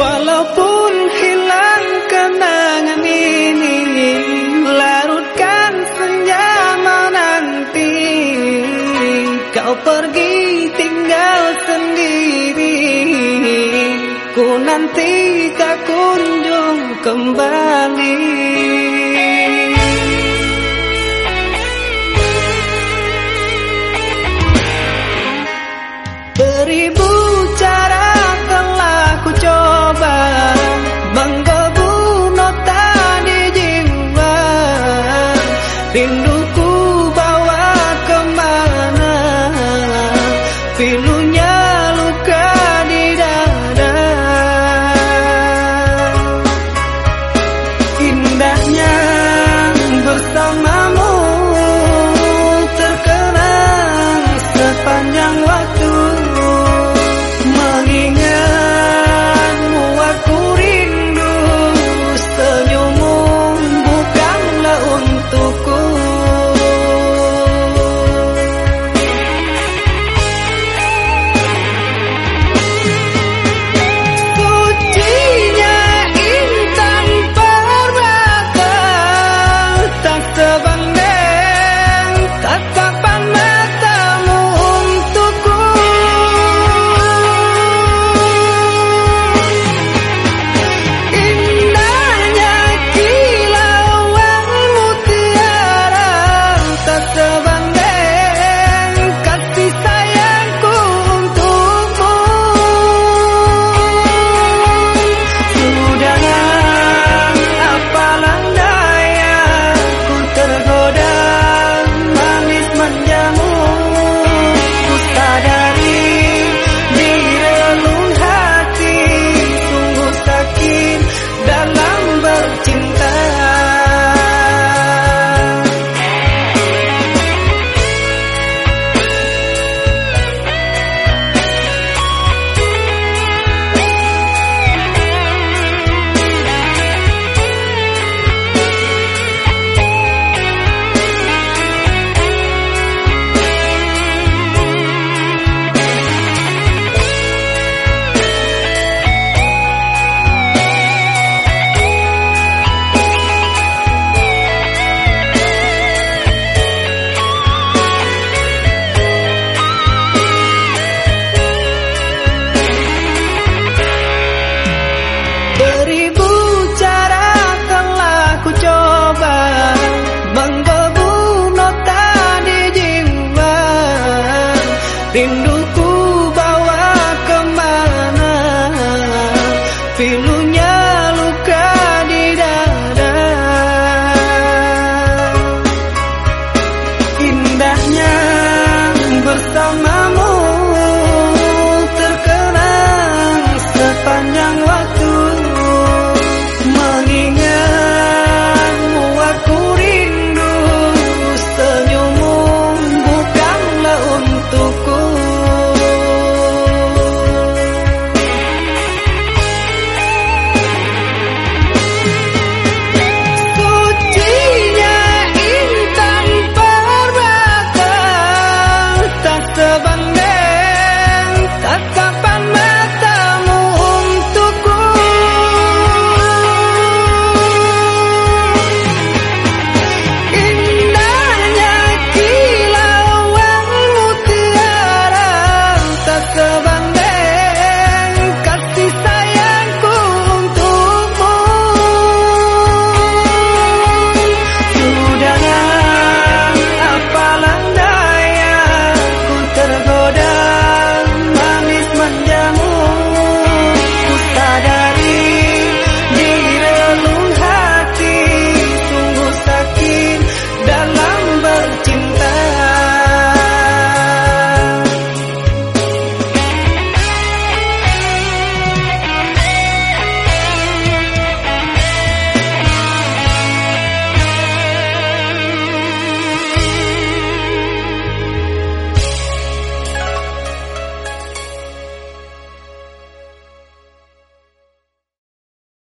Walaupun hilang kenangan ini Larutkan senyaman nanti. Kau pergi tinggal sendiri Ku nanti tak kunjung kembali. 领路 Rinduku bawa ke mana? Pilunya